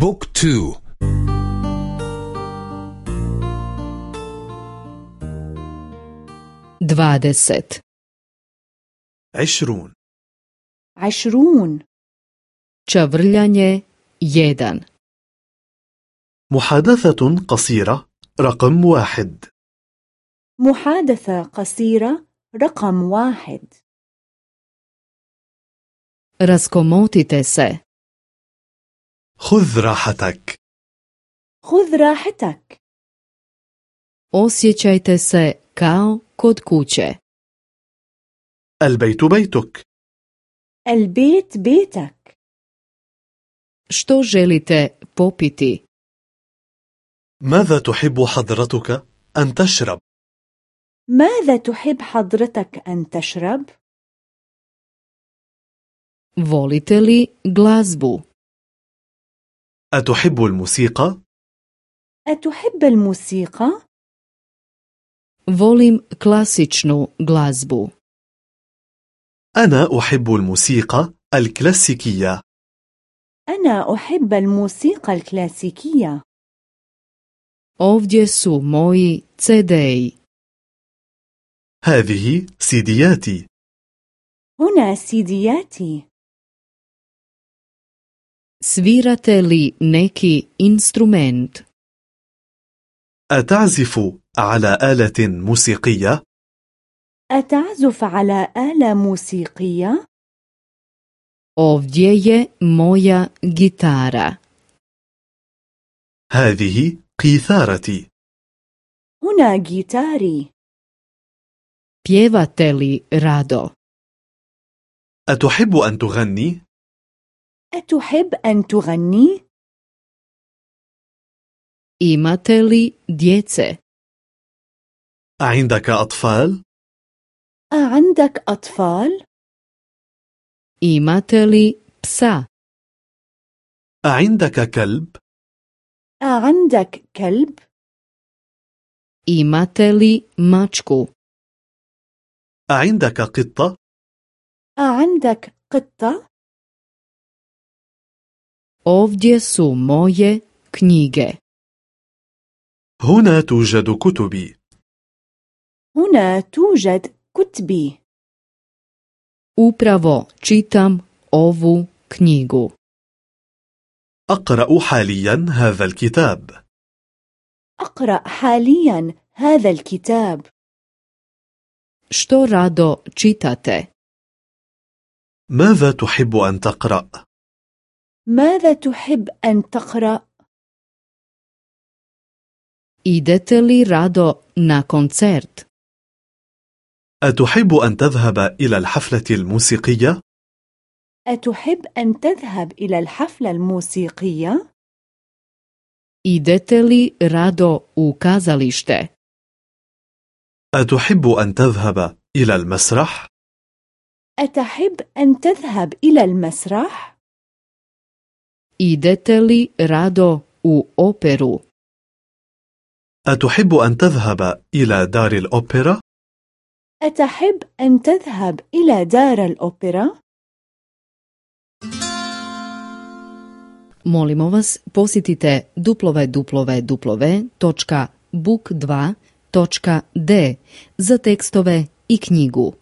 بوك تو. dvadeset, عشرون. عشرون. čavrljanje jedan, محادثة قصيرة رقم واحد. محادثة قصيرة رقم واحد. se, خذ راحتك. خذ راحتك. Osjećajte se kao kod kuće, البيت بيتك. البيت بيتك. Što želite popiti, ماذا تحب حضرتك أن تشرب؟ ماذا تحب حضرتك أن تشرب؟ volite li glazbu, أتحب الموسيقى؟ أتحب الموسيقى؟ volim klasičnu glazbu, أنا أحب الموسيقى الكلاسيكية. أنا أحب الموسيقى الكلاسيكية. Ovdje su moji CD-i, هذه سيدياتي هنا سيدياتي svirate li neki instrument, أتعزف على آلة موسيقية؟ أتعزف على آلة موسيقية؟ ovdje je moja gitara. هذه قيثارتي هنا جيتاري Pjevate li rado? أتحب أن تغني؟ أتحب أن تغني؟ Imate li djece? أعندك أطفال؟ أعندك أطفال؟ Imate li psa? أعندك كلب؟ أعندك كلب؟ Imate li mačku? أعندك قطة؟ أعندك قطة؟ Ovdje su moje knjige. هنا توجد كتبي هنا توجد كتبي Upravo čitam ovu knjigu. أقرأ حاليا هذا الكتاب أقرأ حاليا هذا الكتاب Što rado čitate? ماذا تحب أن تقرأ؟ ماذا تحب أن تقرأ؟ Idete li rado na koncert? أتحب أن تذهب إلى الحفلة الموسيقية؟ أتحب أن تذهب إلى الحفلة الموسيقية؟ Idete li rado u kazalište? أتحب أن تذهب إلى المسرح؟ أتحب أن تذهب إلى المسرح؟ Idete li rado u operu? أتحب أن تذهب إلى دار الأوبرا؟ أتحب أن تذهب إلى دار الأوبرا؟ Molimo vas, posjetite www.book2.d za tekstove i knjigu.